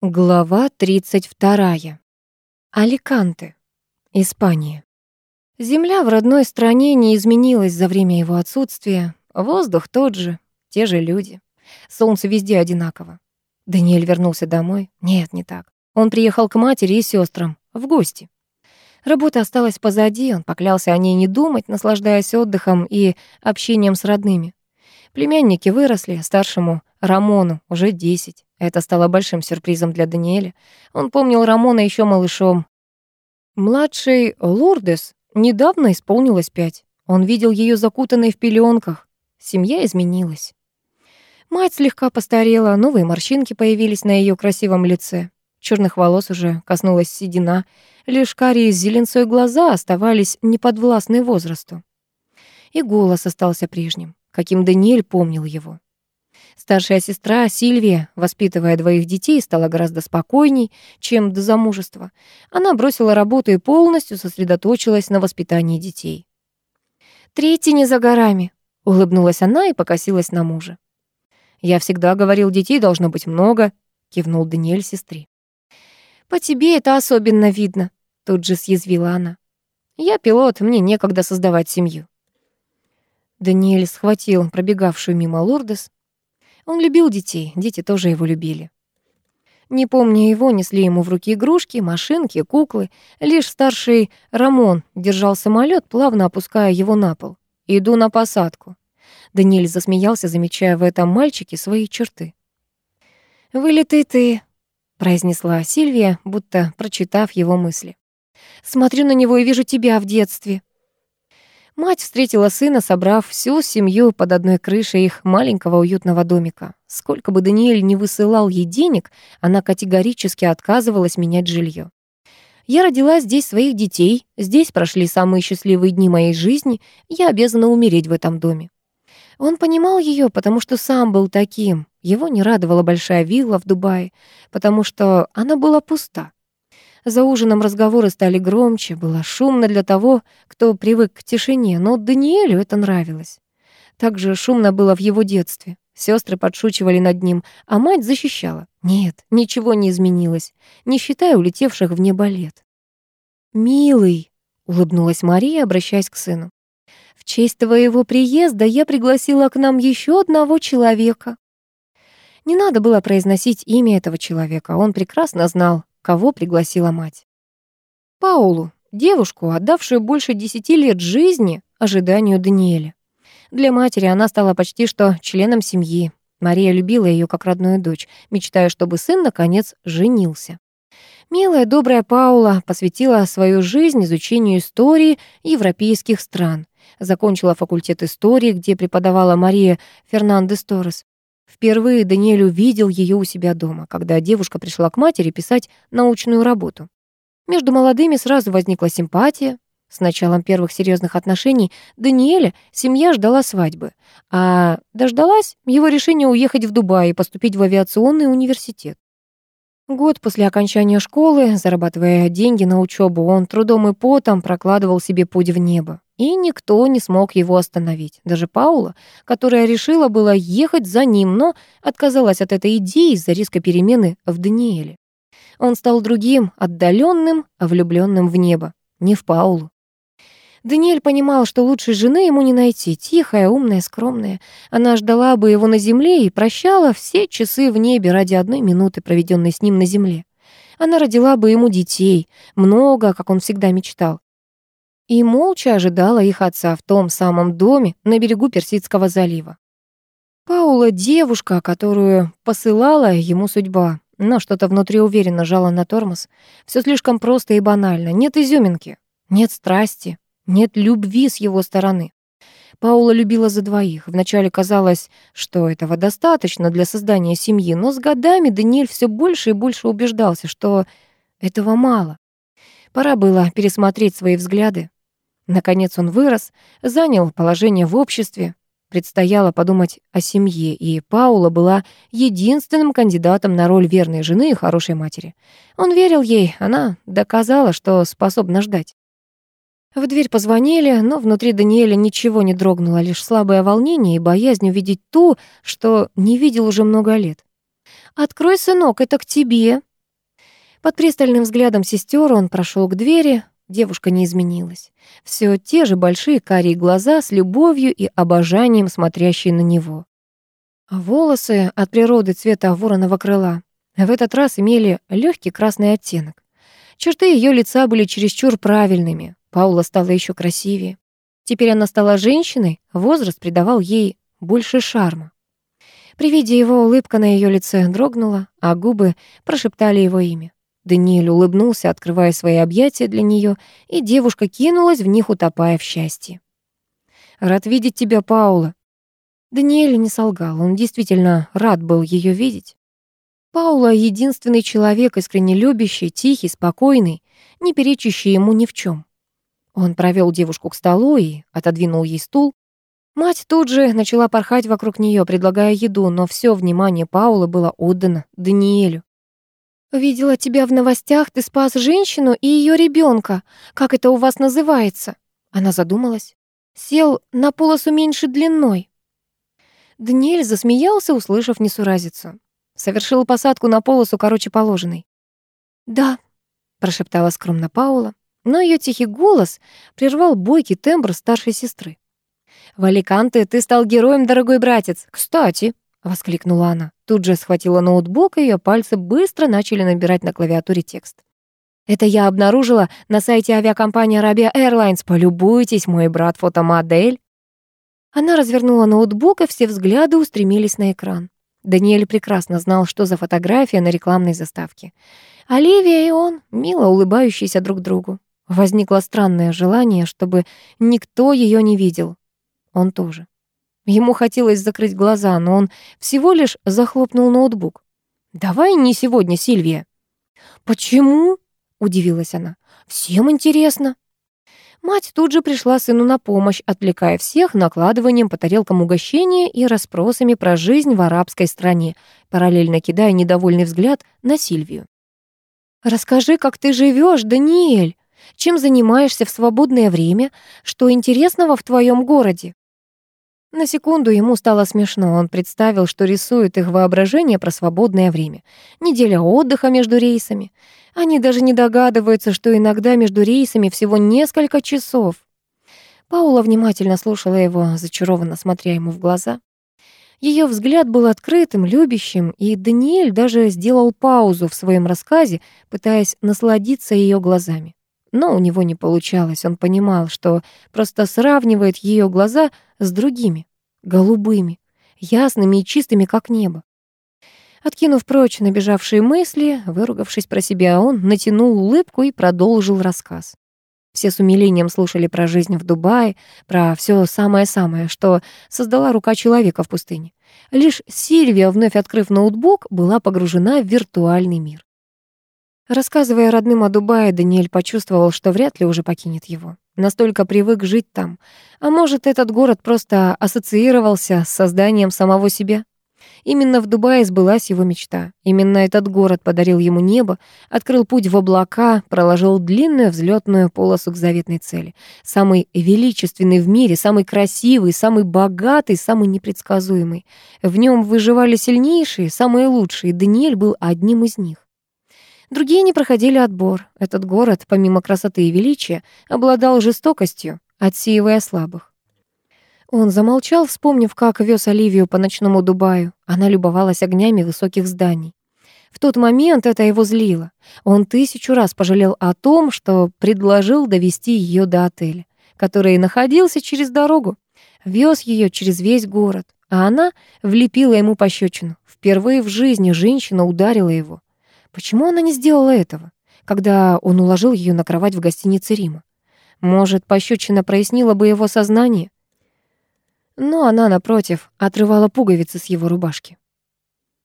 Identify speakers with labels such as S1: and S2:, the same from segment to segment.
S1: Глава 32. Аликанте, Испания. Земля в родной стране не изменилась за время его отсутствия. Воздух тот же, те же люди. Солнце везде одинаково. Даниэль вернулся домой. Нет, не так. Он приехал к матери и сестрам в гости. Работа осталась позади, он поклялся о ней не думать, наслаждаясь отдыхом и общением с родными. Племянники выросли, старшему Рамону уже 10. Это стало большим сюрпризом для Даниэля. Он помнил Рамона еще малышом. Младшей Лурдес недавно исполнилось пять. Он видел ее закутанной в пеленках. Семья изменилась. Мать слегка постарела, новые морщинки появились на ее красивом лице. Черных волос уже коснулась седина, лишь карие с зеленцой глаза оставались неподвластны возрасту. И голос остался прежним, каким Даниэль помнил его. Старшая сестра Сильвия, воспитывая двоих детей, стала гораздо спокойней, чем до замужества. Она бросила работу и полностью сосредоточилась на воспитании детей. «Третий не за горами», — улыбнулась она и покосилась на мужа. «Я всегда говорил, детей должно быть много», — кивнул Даниэль сестре. «По тебе это особенно видно», — тут же съязвила она. «Я пилот, мне некогда создавать семью». Даниэль схватил пробегавшую мимо Лордес, он любил детей, дети тоже его любили. Не помня его, несли ему в руки игрушки, машинки, куклы. Лишь старший Рамон держал самолет, плавно опуская его на пол. «Иду на посадку». Даниэль засмеялся, замечая в этом мальчике свои черты. «Вылетай ты», — произнесла Сильвия, будто прочитав его мысли. «Смотрю на него и вижу тебя в детстве». Мать встретила сына, собрав всю семью под одной крышей их маленького уютного домика. Сколько бы Даниэль не высылал ей денег, она категорически отказывалась менять жилье. Я родила здесь своих детей, здесь прошли самые счастливые дни моей жизни, я обязана умереть в этом доме. Он понимал ее, потому что сам был таким. Его не радовала большая вилла в Дубае, потому что она была пуста. За ужином разговоры стали громче, было шумно для того, кто привык к тишине, но Даниэлю это нравилось. Так же шумно было в его детстве. Сестры подшучивали над ним, а мать защищала. Нет, ничего не изменилось, не считая улетевших в небо лет. «Милый», — улыбнулась Мария, обращаясь к сыну, «в честь твоего приезда я пригласила к нам еще одного человека». Не надо было произносить имя этого человека, он прекрасно знал, кого пригласила мать. Паулу, девушку, отдавшую больше десяти лет жизни ожиданию Даниэля. Для матери она стала почти что членом семьи. Мария любила ее как родную дочь, мечтая, чтобы сын, наконец, женился. Милая, добрая Паула посвятила свою жизнь изучению истории европейских стран. Закончила факультет истории, где преподавала Мария Фернандес Торрес. Впервые Даниэль увидел ее у себя дома, когда девушка пришла к матери писать научную работу. Между молодыми сразу возникла симпатия. С началом первых серьезных отношений Даниэля семья ждала свадьбы, а дождалась его решения уехать в Дубай и поступить в авиационный университет. Год после окончания школы, зарабатывая деньги на учебу, он трудом и потом прокладывал себе путь в небо. И никто не смог его остановить. Даже Паула, которая решила было ехать за ним, но отказалась от этой идеи из-за риска перемены в Даниэле. Он стал другим, отдаленным, влюбленным в небо, не в Паулу. Даниэль понимал, что лучшей жены ему не найти, тихая, умная, скромная. Она ждала бы его на земле и прощала все часы в небе ради одной минуты, проведенной с ним на земле. Она родила бы ему детей, много, как он всегда мечтал и молча ожидала их отца в том самом доме на берегу Персидского залива. Паула — девушка, которую посылала ему судьба, но что-то внутри уверенно жало на тормоз. Все слишком просто и банально. Нет изюминки, нет страсти, нет любви с его стороны. Паула любила за двоих. Вначале казалось, что этого достаточно для создания семьи, но с годами Даниэль все больше и больше убеждался, что этого мало. Пора было пересмотреть свои взгляды, Наконец он вырос, занял положение в обществе. Предстояло подумать о семье, и Паула была единственным кандидатом на роль верной жены и хорошей матери. Он верил ей, она доказала, что способна ждать. В дверь позвонили, но внутри Даниэля ничего не дрогнуло, лишь слабое волнение и боязнь увидеть ту, что не видел уже много лет. «Открой, сынок, это к тебе», Под пристальным взглядом сестер он прошел к двери. Девушка не изменилась. Все те же большие карие глаза с любовью и обожанием, смотрящие на него. Волосы от природы цвета вороного крыла в этот раз имели легкий красный оттенок. Черты ее лица были чересчур правильными. Паула стала еще красивее. Теперь она стала женщиной, возраст придавал ей больше шарма. При виде его улыбка на ее лице дрогнула, а губы прошептали его имя. Даниэль улыбнулся, открывая свои объятия для нее, и девушка кинулась в них, утопая в счастье. «Рад видеть тебя, Паула». Даниэль не солгал, он действительно рад был ее видеть. Паула — единственный человек, искренне любящий, тихий, спокойный, не перечащий ему ни в чем. Он провел девушку к столу и отодвинул ей стул. Мать тут же начала порхать вокруг нее, предлагая еду, но все внимание Паулы было отдано Даниэлю. «Видела тебя в новостях, ты спас женщину и ее ребенка. Как это у вас называется?» Она задумалась. «Сел на полосу меньше длиной». Даниэль засмеялся, услышав несуразицу. Совершил посадку на полосу короче положенной. «Да», — прошептала скромно Паула, но ее тихий голос прервал бойкий тембр старшей сестры. «В Аликанте ты стал героем, дорогой братец. Кстати, — воскликнула она. Тут же схватила ноутбук, и ее пальцы быстро начали набирать на клавиатуре текст. «Это я обнаружила на сайте авиакомпании Arabia Airlines. Полюбуйтесь, мой брат фотомодель». Она развернула ноутбук, и все взгляды устремились на экран. Даниэль прекрасно знал, что за фотография на рекламной заставке. Оливия и он, мило улыбающиеся друг другу. Возникло странное желание, чтобы никто ее не видел. Он тоже. Ему хотелось закрыть глаза, но он всего лишь захлопнул ноутбук. «Давай не сегодня, Сильвия». «Почему?» — удивилась она. «Всем интересно». Мать тут же пришла сыну на помощь, отвлекая всех накладыванием по тарелкам угощения и расспросами про жизнь в арабской стране, параллельно кидая недовольный взгляд на Сильвию. «Расскажи, как ты живешь, Даниэль. Чем занимаешься в свободное время? Что интересного в твоем городе?» На секунду ему стало смешно. Он представил, что рисует их воображение про свободное время. Неделя отдыха между рейсами. Они даже не догадываются, что иногда между рейсами всего несколько часов. Паула внимательно слушала его, зачарованно смотря ему в глаза. Ее взгляд был открытым, любящим, и Даниэль даже сделал паузу в своем рассказе, пытаясь насладиться ее глазами. Но у него не получалось. Он понимал, что просто сравнивает ее глаза с другими, голубыми, ясными и чистыми, как небо. Откинув прочь набежавшие мысли, выругавшись про себя, он натянул улыбку и продолжил рассказ. Все с умилением слушали про жизнь в Дубае, про все самое-самое, что создала рука человека в пустыне. Лишь Сильвия, вновь открыв ноутбук, была погружена в виртуальный мир. Рассказывая родным о Дубае, Даниэль почувствовал, что вряд ли уже покинет его. Настолько привык жить там. А может, этот город просто ассоциировался с созданием самого себя? Именно в Дубае сбылась его мечта. Именно этот город подарил ему небо, открыл путь в облака, проложил длинную взлетную полосу к заветной цели. Самый величественный в мире, самый красивый, самый богатый, самый непредсказуемый. В нем выживали сильнейшие, самые лучшие. Даниэль был одним из них. Другие не проходили отбор. Этот город, помимо красоты и величия, обладал жестокостью, отсеивая слабых. Он замолчал, вспомнив, как вез Оливию по ночному Дубаю. Она любовалась огнями высоких зданий. В тот момент это его злило. Он тысячу раз пожалел о том, что предложил довести ее до отеля, который находился через дорогу. Вез ее через весь город, а она влепила ему пощечину. Впервые в жизни женщина ударила его. Почему она не сделала этого, когда он уложил ее на кровать в гостинице Рима? Может, пощечина прояснила бы его сознание? Но она, напротив, отрывала пуговицы с его рубашки.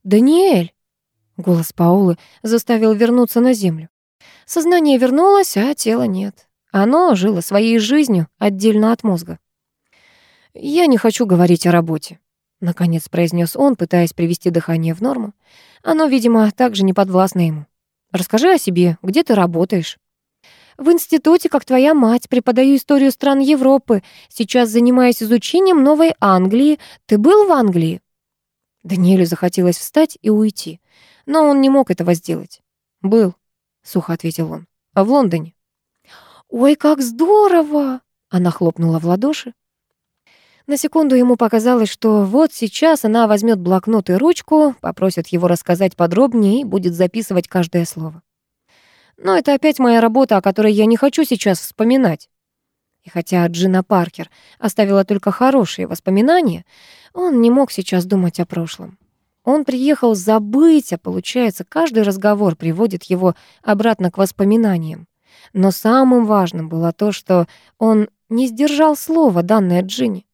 S1: «Даниэль!» — голос Паулы заставил вернуться на землю. Сознание вернулось, а тела нет. Оно жило своей жизнью отдельно от мозга. «Я не хочу говорить о работе», — наконец произнес он, пытаясь привести дыхание в норму. Оно, видимо, также не подвластно ему. Расскажи о себе, где ты работаешь? В институте, как твоя мать, преподаю историю стран Европы. Сейчас занимаюсь изучением Новой Англии. Ты был в Англии? Даниэлю захотелось встать и уйти, но он не мог этого сделать. Был. сухо ответил он. «В Лондоне». «Ой, как здорово!» Она хлопнула в ладоши. На секунду ему показалось, что вот сейчас она возьмет блокнот и ручку, попросит его рассказать подробнее и будет записывать каждое слово. Но это опять моя работа, о которой я не хочу сейчас вспоминать. И хотя Джина Паркер оставила только хорошие воспоминания, он не мог сейчас думать о прошлом. Он приехал забыть, а получается, каждый разговор приводит его обратно к воспоминаниям. Но самым важным было то, что он не сдержал слова, данное Джинни.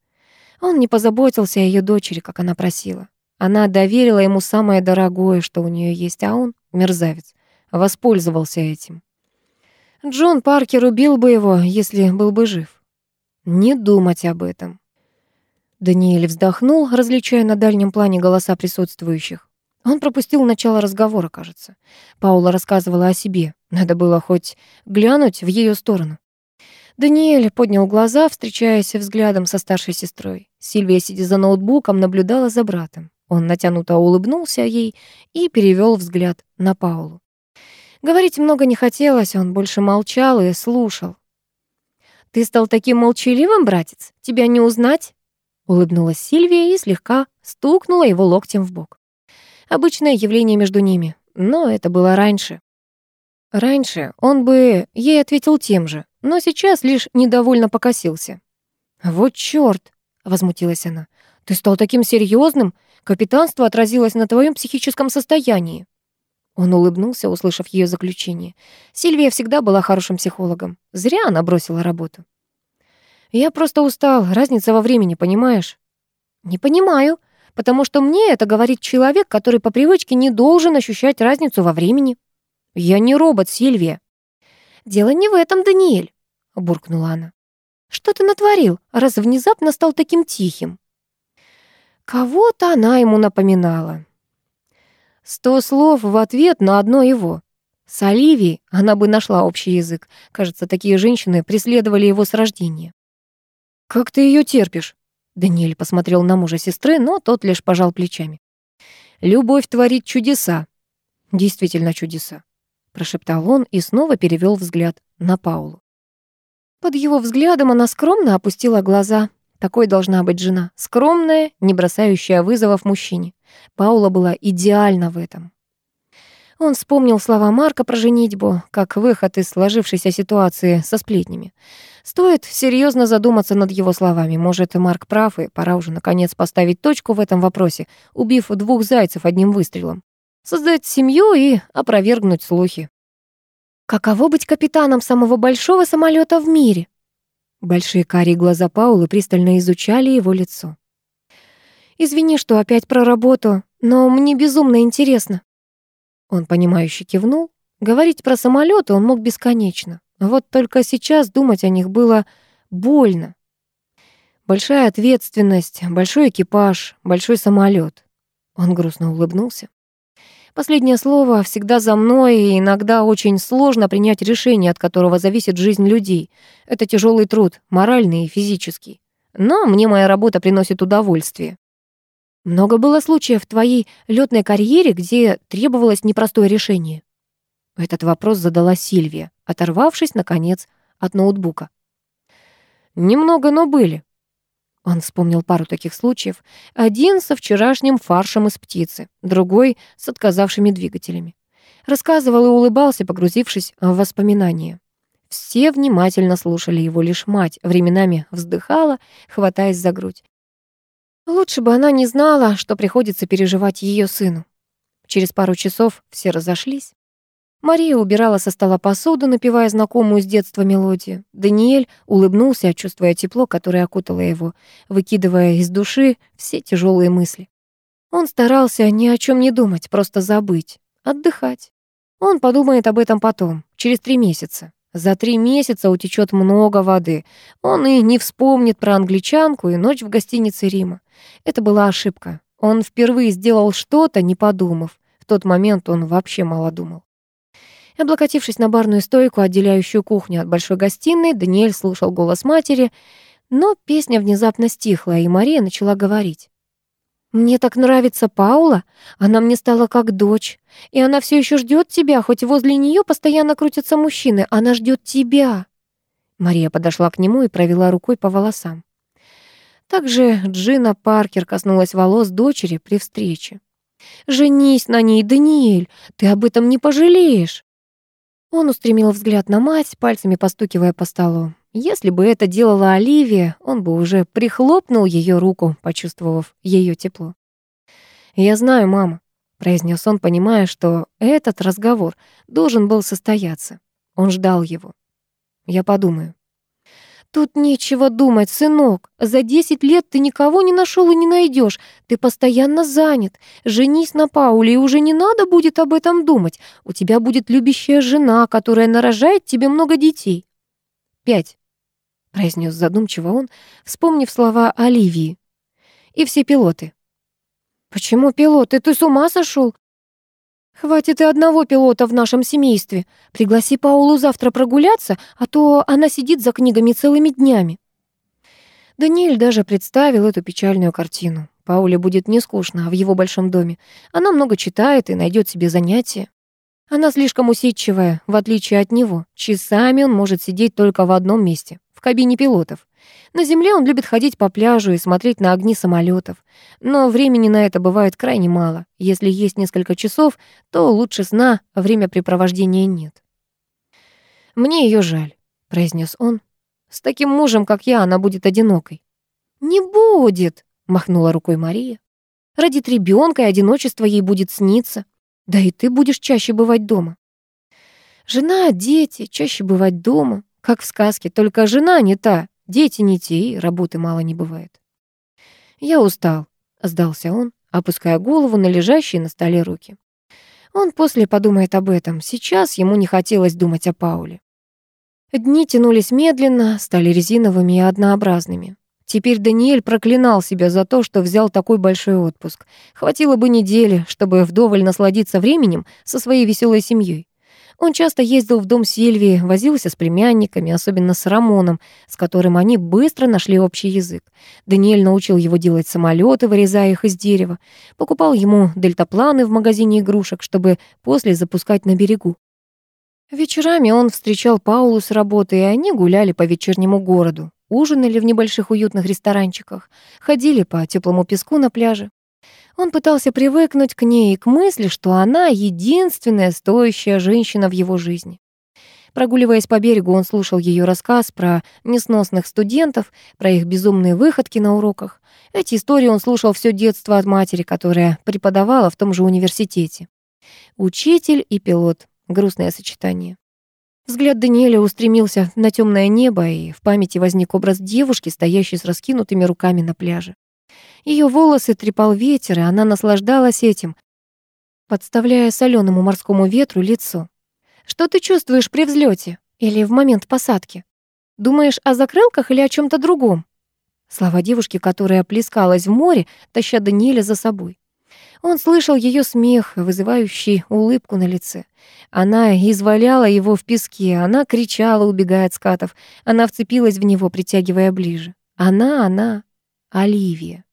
S1: Он не позаботился о ее дочери, как она просила. Она доверила ему самое дорогое, что у нее есть, а он, мерзавец, воспользовался этим. Джон Паркер убил бы его, если был бы жив. Не думать об этом. Даниэль вздохнул, различая на дальнем плане голоса присутствующих. Он пропустил начало разговора, кажется. Паула рассказывала о себе. Надо было хоть глянуть в ее сторону. Даниэль поднял глаза, встречаясь взглядом со старшей сестрой. Сильвия, сидя за ноутбуком, наблюдала за братом. Он натянуто улыбнулся ей и перевел взгляд на Паулу. Говорить много не хотелось, он больше молчал и слушал. «Ты стал таким молчаливым, братец? Тебя не узнать?» Улыбнулась Сильвия и слегка стукнула его локтем в бок. Обычное явление между ними, но это было раньше. Раньше он бы ей ответил тем же, но сейчас лишь недовольно покосился. «Вот чёрт!» — возмутилась она. «Ты стал таким серьезным. Капитанство отразилось на твоем психическом состоянии». Он улыбнулся, услышав ее заключение. Сильвия всегда была хорошим психологом. Зря она бросила работу. «Я просто устал. Разница во времени, понимаешь?» «Не понимаю, потому что мне это говорит человек, который по привычке не должен ощущать разницу во времени». «Я не робот, Сильвия». «Дело не в этом, Даниэль», — буркнула она. «Что ты натворил, раз внезапно стал таким тихим?» Кого-то она ему напоминала. Сто слов в ответ на одно его. С Оливией она бы нашла общий язык. Кажется, такие женщины преследовали его с рождения. «Как ты ее терпишь?» Даниэль посмотрел на мужа сестры, но тот лишь пожал плечами. «Любовь творит чудеса». «Действительно чудеса прошептал он и снова перевел взгляд на Паулу. Под его взглядом она скромно опустила глаза. Такой должна быть жена, скромная, не бросающая вызовов мужчине. Паула была идеальна в этом. Он вспомнил слова Марка про женитьбу, как выход из сложившейся ситуации со сплетнями. Стоит серьезно задуматься над его словами. Может, Марк прав, и пора уже наконец поставить точку в этом вопросе, убив двух зайцев одним выстрелом создать семью и опровергнуть слухи. Каково быть капитаном самого большого самолета в мире? Большие карие глаза Паулы пристально изучали его лицо. «Извини, что опять про работу, но мне безумно интересно». Он, понимающе кивнул. Говорить про самолеты он мог бесконечно. Вот только сейчас думать о них было больно. Большая ответственность, большой экипаж, большой самолет. Он грустно улыбнулся. Последнее слово всегда за мной, и иногда очень сложно принять решение, от которого зависит жизнь людей. Это тяжелый труд, моральный и физический. Но мне моя работа приносит удовольствие. Много было случаев в твоей летной карьере, где требовалось непростое решение. Этот вопрос задала Сильвия, оторвавшись, наконец, от ноутбука. Немного, но были. Он вспомнил пару таких случаев. Один со вчерашним фаршем из птицы, другой с отказавшими двигателями. Рассказывал и улыбался, погрузившись в воспоминания. Все внимательно слушали его, лишь мать временами вздыхала, хватаясь за грудь. Лучше бы она не знала, что приходится переживать ее сыну. Через пару часов все разошлись. Мария убирала со стола посуду, напевая знакомую с детства мелодию. Даниэль улыбнулся, чувствуя тепло, которое окутало его, выкидывая из души все тяжелые мысли. Он старался ни о чем не думать, просто забыть, отдыхать. Он подумает об этом потом, через три месяца. За три месяца утечет много воды. Он и не вспомнит про англичанку и ночь в гостинице Рима. Это была ошибка. Он впервые сделал что-то, не подумав. В тот момент он вообще мало думал. Облокотившись на барную стойку, отделяющую кухню от большой гостиной, Даниэль слушал голос матери, но песня внезапно стихла, и Мария начала говорить. Мне так нравится Паула, она мне стала как дочь, и она все еще ждет тебя, хоть возле нее постоянно крутятся мужчины, она ждет тебя. Мария подошла к нему и провела рукой по волосам. Также Джина Паркер коснулась волос дочери при встрече. «Женись на ней, Даниэль, ты об этом не пожалеешь!» Он устремил взгляд на мать, пальцами постукивая по столу. Если бы это делала Оливия, он бы уже прихлопнул ее руку, почувствовав ее тепло. «Я знаю, мама», — произнес он, понимая, что этот разговор должен был состояться. Он ждал его. «Я подумаю». «Тут нечего думать, сынок. За десять лет ты никого не нашел и не найдешь. Ты постоянно занят. Женись на Пауле, и уже не надо будет об этом думать. У тебя будет любящая жена, которая нарожает тебе много детей». «Пять», — произнес задумчиво он, вспомнив слова Оливии. «И все пилоты». «Почему пилоты? Ты с ума сошел? «Хватит и одного пилота в нашем семействе. Пригласи Паулу завтра прогуляться, а то она сидит за книгами целыми днями». Даниэль даже представил эту печальную картину. Пауле будет не скучно в его большом доме. Она много читает и найдет себе занятия. Она слишком усидчивая, в отличие от него. Часами он может сидеть только в одном месте в кабине пилотов. На земле он любит ходить по пляжу и смотреть на огни самолетов. Но времени на это бывает крайне мало. Если есть несколько часов, то лучше сна, а времяпрепровождения нет. «Мне ее жаль», — произнес он. «С таким мужем, как я, она будет одинокой». «Не будет», — махнула рукой Мария. «Родит ребенка, и одиночество ей будет сниться. Да и ты будешь чаще бывать дома». Жена, дети, чаще бывать дома. Как в сказке, только жена не та, дети не те, и работы мало не бывает. «Я устал», — сдался он, опуская голову на лежащие на столе руки. Он после подумает об этом. Сейчас ему не хотелось думать о Пауле. Дни тянулись медленно, стали резиновыми и однообразными. Теперь Даниэль проклинал себя за то, что взял такой большой отпуск. Хватило бы недели, чтобы вдоволь насладиться временем со своей веселой семьей. Он часто ездил в дом Сильвии, возился с племянниками, особенно с Рамоном, с которым они быстро нашли общий язык. Даниэль научил его делать самолеты, вырезая их из дерева, покупал ему дельтапланы в магазине игрушек, чтобы после запускать на берегу. Вечерами он встречал Паулу с работы, и они гуляли по вечернему городу, ужинали в небольших уютных ресторанчиках, ходили по теплому песку на пляже. Он пытался привыкнуть к ней и к мысли, что она единственная стоящая женщина в его жизни. Прогуливаясь по берегу, он слушал ее рассказ про несносных студентов, про их безумные выходки на уроках. Эти истории он слушал все детство от матери, которая преподавала в том же университете. Учитель и пилот. Грустное сочетание. Взгляд Даниэля устремился на темное небо, и в памяти возник образ девушки, стоящей с раскинутыми руками на пляже. Ее волосы трепал ветер, и она наслаждалась этим, подставляя соленому морскому ветру лицо. Что ты чувствуешь при взлете или в момент посадки? Думаешь о закрылках или о чем то другом? Слова девушки, которая плескалась в море, таща Даниэля за собой. Он слышал ее смех, вызывающий улыбку на лице. Она изваляла его в песке, она кричала, убегая от скатов. Она вцепилась в него, притягивая ближе. Она, она, Оливия.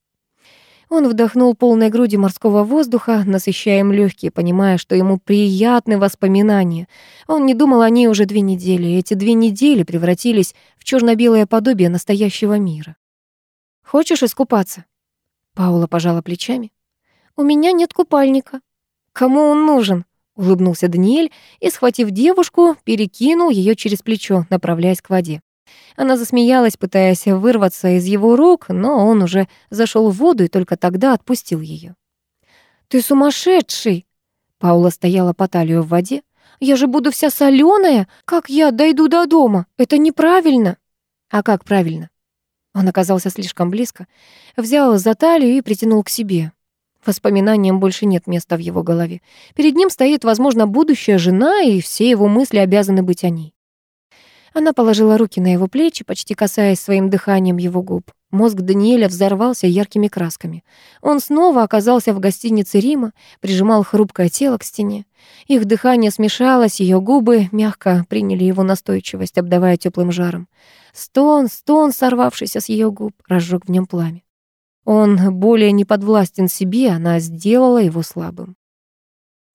S1: Он вдохнул полной грудью морского воздуха, насыщая им легкие, понимая, что ему приятны воспоминания. Он не думал о ней уже две недели, и эти две недели превратились в черно белое подобие настоящего мира. «Хочешь искупаться?» Паула пожала плечами. «У меня нет купальника». «Кому он нужен?» — улыбнулся Даниэль и, схватив девушку, перекинул ее через плечо, направляясь к воде. Она засмеялась, пытаясь вырваться из его рук, но он уже зашел в воду и только тогда отпустил ее. «Ты сумасшедший!» Паула стояла по талию в воде. «Я же буду вся соленая! Как я дойду до дома? Это неправильно!» «А как правильно?» Он оказался слишком близко, взял за талию и притянул к себе. Воспоминаниям больше нет места в его голове. Перед ним стоит, возможно, будущая жена, и все его мысли обязаны быть о ней. Она положила руки на его плечи, почти касаясь своим дыханием его губ. Мозг Даниэля взорвался яркими красками. Он снова оказался в гостинице Рима, прижимал хрупкое тело к стене. Их дыхание смешалось, ее губы мягко приняли его настойчивость, обдавая теплым жаром. Стон, стон, сорвавшийся с ее губ, разжег в нем пламя. Он более не подвластен себе, она сделала его слабым.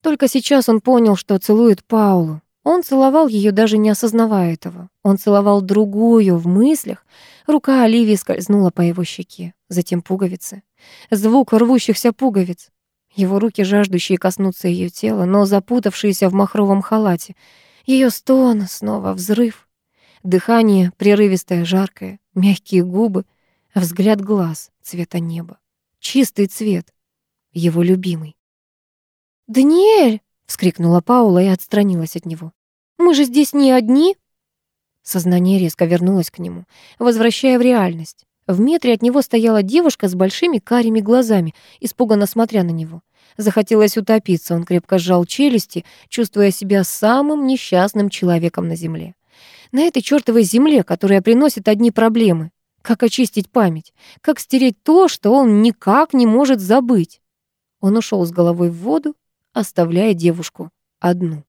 S1: Только сейчас он понял, что целует Паулу. Он целовал ее, даже не осознавая этого. Он целовал другую в мыслях. Рука Оливии скользнула по его щеке, затем пуговицы. Звук рвущихся пуговиц. Его руки, жаждущие коснуться ее тела, но запутавшиеся в махровом халате. Ее стон, снова взрыв. Дыхание прерывистое, жаркое, мягкие губы, взгляд глаз цвета неба. Чистый цвет, его любимый. «Даниэль!» — вскрикнула Паула и отстранилась от него. «Мы же здесь не одни!» Сознание резко вернулось к нему, возвращая в реальность. В метре от него стояла девушка с большими карими глазами, испуганно смотря на него. Захотелось утопиться, он крепко сжал челюсти, чувствуя себя самым несчастным человеком на земле. На этой чёртовой земле, которая приносит одни проблемы. Как очистить память? Как стереть то, что он никак не может забыть? Он ушел с головой в воду, оставляя девушку одну.